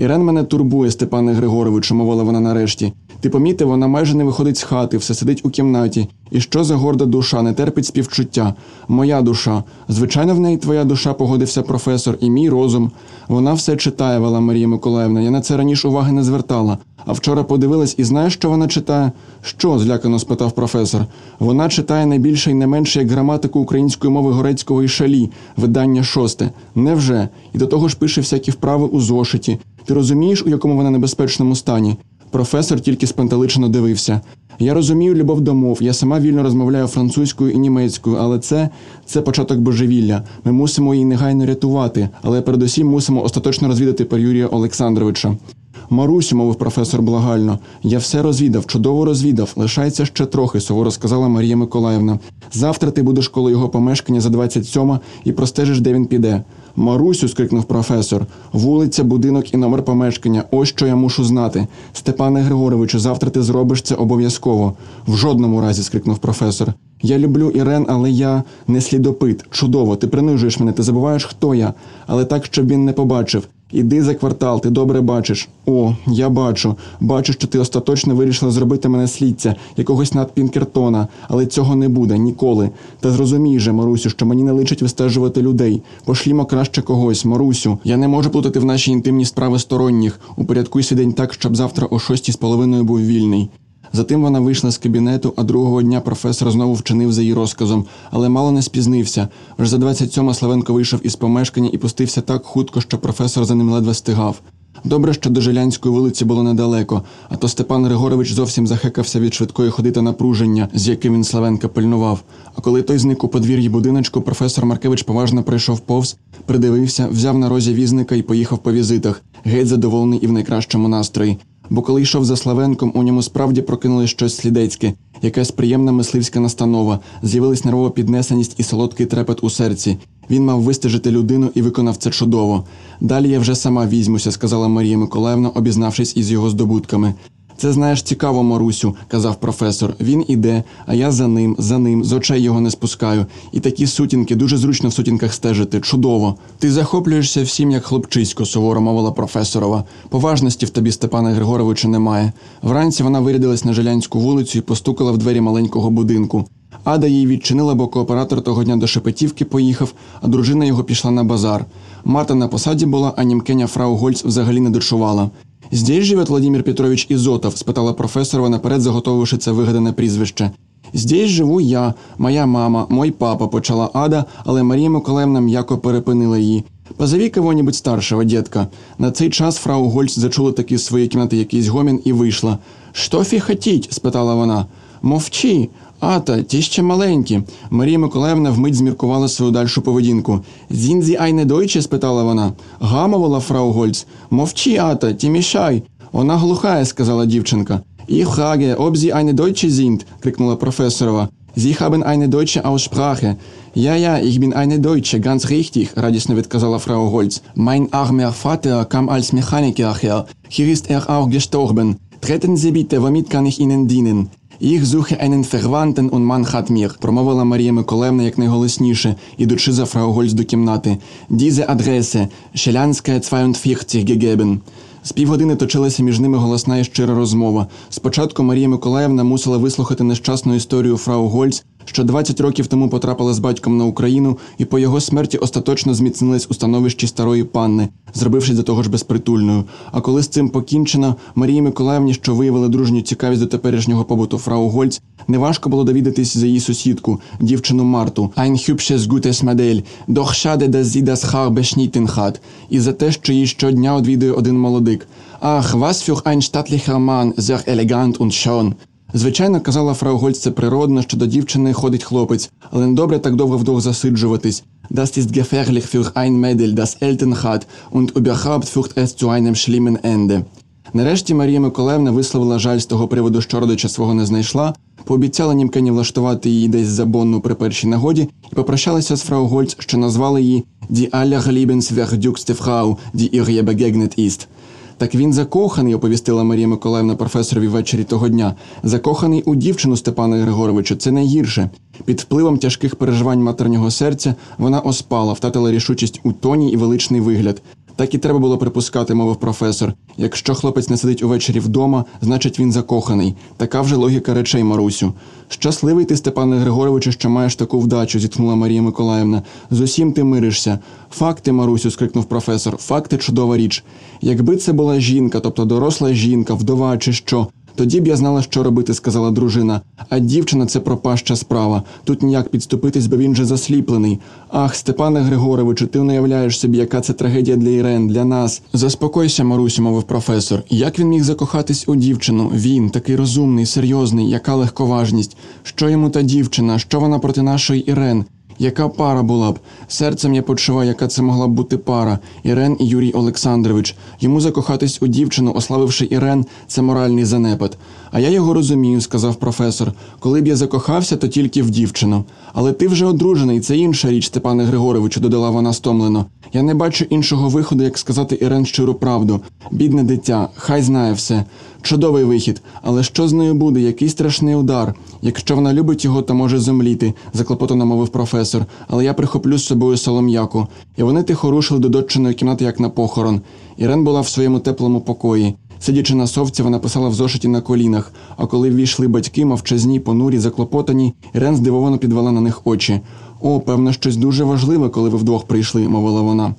Ірен мене турбує, Степане Григоровичу, мовила вона нарешті. Ти помітив, вона майже не виходить з хати, все сидить у кімнаті. І що за горда душа, не терпить співчуття. Моя душа. Звичайно, в неї твоя душа, погодився професор, і мій розум. Вона все читає, вела Марія Миколаївна. Я на це раніше уваги не звертала. А вчора подивилась і знаєш, що вона читає? Що? злякано спитав професор. Вона читає не більше і не менше як граматику української мови Горецького і шалі, видання шосте. Невже? І до того ж пише всякі вправи у зошиті. Ти розумієш, у якому вона небезпечному стані? Професор тільки спантеличено дивився. Я розумію любов до мов, я сама вільно розмовляю французькою і німецькою, але це, це початок божевілля. Ми мусимо її негайно рятувати, але передусім мусимо остаточно розвідати Юрія Олександровича. Марусю, мовив професор благально, я все розвідав, чудово розвідав. Лишається ще трохи, суворо сказала Марія Миколаївна. Завтра ти будеш коло його помешкання за 27 і простежиш, де він піде. Марусю, скрикнув професор. Вулиця, будинок і номер помешкання. Ось що я мушу знати. Степане Григоровичу, завтра ти зробиш це обов'язково. В жодному разі, скрикнув професор. Я люблю Ірен, але я не слідопит. Чудово, ти принижуєш мене, ти забуваєш, хто я, але так, щоб він не побачив. Іди за квартал, ти добре бачиш. О, я бачу. Бачу, що ти остаточно вирішила зробити мене слідця, якогось над Пінкертона, але цього не буде ніколи. Та зрозумій же, Марусю, що мені не личить вистежувати людей. Пошлімо краще когось, Марусю. Я не можу плутати в наші інтимні справи сторонніх. Упорядкуй свій день так, щоб завтра о шостій з половиною був вільний. Затим вона вийшла з кабінету, а другого дня професор знову вчинив за її розказом, але мало не спізнився. Вже за 27 Славенко вийшов із помешкання і пустився так хутко, що професор за ним ледве стигав. Добре, що до Жилянської вулиці було недалеко, а то Степан Григорович зовсім захекався від швидкої ходи та напруження, з яким він Славенка пильнував. А коли той зник у подвір'ї будиночку, професор Маркевич поважно прийшов повз, придивився, взяв на розі візника і поїхав по візитах, геть задоволений і в найкращому настрої. Бо коли йшов за Славенком, у ньому справді прокинулось щось слідецьке, якась приємна мисливська настанова, з'явилась нервова піднесеність і солодкий трепет у серці. Він мав вистежити людину і виконав це чудово. Далі я вже сама візьмуся, сказала Марія Миколаївна, обізнавшись із його здобутками. Це знаєш цікаво, Марусю, казав професор. Він іде, а я за ним, за ним, з очей його не спускаю. І такі сутінки дуже зручно в сутінках стежити. Чудово. Ти захоплюєшся всім, як хлопчисько, суворо мовила професорова. Поважності в тобі, Степана Григоровича, немає. Вранці вона вирядилась на Жилянську вулицю і постукала в двері маленького будинку. Ада їй відчинила, бо кооператор того дня до Шепетівки поїхав, а дружина його пішла на базар. Мата на посаді була, а німкеня фрау Гольц взагалі не дочувала. Здесь живет Владимир Петрович Ізотов? спитала професорова наперед, заготовивши це вигадане прізвище. Здесь живу я, моя мама, мой папа, почала Ада, але Марія Миколаївна м'яко перепинила її. Позови кого-нибудь старшого, дітка. На цей час фрау Гольц зачула таки з своєї кімнати якийсь гомін і вийшла. Що фі хотіть? спитала вона. Мовчи. Ата, ті ще маленькі. Марія Миколаївна вмить зміркувала свою дальшу поведінку. Зінзі айне дойче? спитала вона. Гамовала фрау Гольц. Мовчи, ата, ті мішай. Вона глухає, сказала дівчинка. І хаге, обзі айне дойче зінт, крикнула професорова. Sie haben eine deutsche Aussprache. Ja, ja, ich bin eine Deutsche, ganz richtig, радісно відказала Frau Holz. Mein armer Vater kam als Mechaniker her. Hier ist er auch gestorben. Treten Sie bitte, womit kann ich Ihnen dienen? Ich suche einen Verwandten und man hat mir, промовила Марія Миколаївна якнайголосніше, ідучи за Фрау Гольц до кімнати. Diese Adresse, Шелянська 42 gegeben. З півгодини точилася між ними голосна і щира розмова. Спочатку Марія Миколаївна мусила вислухати нещасну історію Фрау Гольц, що 20 років тому потрапила з батьком на Україну і по його смерті остаточно зміцнилась у становищі старої панни, зробившись до того ж безпритульною. А коли з цим покінчено, Марії Миколаївні, що виявили дружню цікавість до теперішнього побуту Фрау Гольц, неважко було довідатись за її сусідку, дівчину Марту, schade, dass sie das Haar beschnitten hat, і за те, що її щодня одвідує один молодик. Ах, was für ein stattlicher Mann, sehr elegant und schön. Звичайно, казала фрау Гольц, це природно, що до дівчини ходить хлопець, але не добре так довго вдовго засиджуватись. Das ist gefährlich für ein Mädel, das Eltern hat und überhaupt führt es zu einem schlimmen Ende. Нарешті Марія Миколаївна висловила жаль з того приводу, що родича свого не знайшла, пообіцяла німкені влаштувати її десь за Бонну при першій нагоді і попрощалася з фрау Гольц, що назвали її «Die allerliebenswertügste Frau, die ihr begegnet ist». Так він закоханий, оповістила Марія Миколаївна професорові ввечері того дня. Закоханий у дівчину Степана Григоровича. Це найгірше. Під впливом тяжких переживань матернього серця вона оспала, втратила рішучість у тоні і величний вигляд. Так і треба було припускати, мовив професор. Якщо хлопець не сидить увечері вдома, значить він закоханий. Така вже логіка речей, Марусю. Щасливий ти, Степане Григоровичу, що маєш таку вдачу, зітхнула Марія Миколаївна. З усім ти миришся. Факти, Марусю, скрикнув професор. Факти чудова річ. Якби це була жінка, тобто доросла жінка, вдова чи що. Тоді б я знала, що робити, сказала дружина. А дівчина це пропаща справа. Тут ніяк підступитись, бо він же засліплений. Ах, Степане Григоровичу, ти не уявляєш собі, яка це трагедія для Ірен, для нас. Заспокойся, Марусю, мовив професор. Як він міг закохатись у дівчину? Він такий розумний, серйозний, яка легковажність. Що йому та дівчина? Що вона проти нашої Ірен? Яка пара була б? Серцем я почуваю, яка це могла б бути пара Ірен і Юрій Олександрович. Йому закохатись у дівчину, ославивши Ірен, це моральний занепад. А я його розумію, сказав професор. Коли б я закохався, то тільки в дівчину. Але ти вже одружений, це інша річ, Степане Григоровичу, додала вона стомлено. Я не бачу іншого виходу, як сказати Ірен щиру правду. Бідне дитя, хай знає все. Чудовий вихід, але що з нею буде? Який страшний удар? Якщо вона любить його, то може зумліти, заклопотано мовив професор. Але я прихоплю з собою солом'яку. І вони тихо рушили до дочиної кімнати, як на похорон. Ірен була в своєму теплому покої. Сидячи на совці, вона писала в зошиті на колінах. А коли ввійшли батьки, мовчазні, понурі, заклопотані, Ірен здивовано підвела на них очі. О, певно, щось дуже важливе, коли ви вдвох прийшли, мовила вона.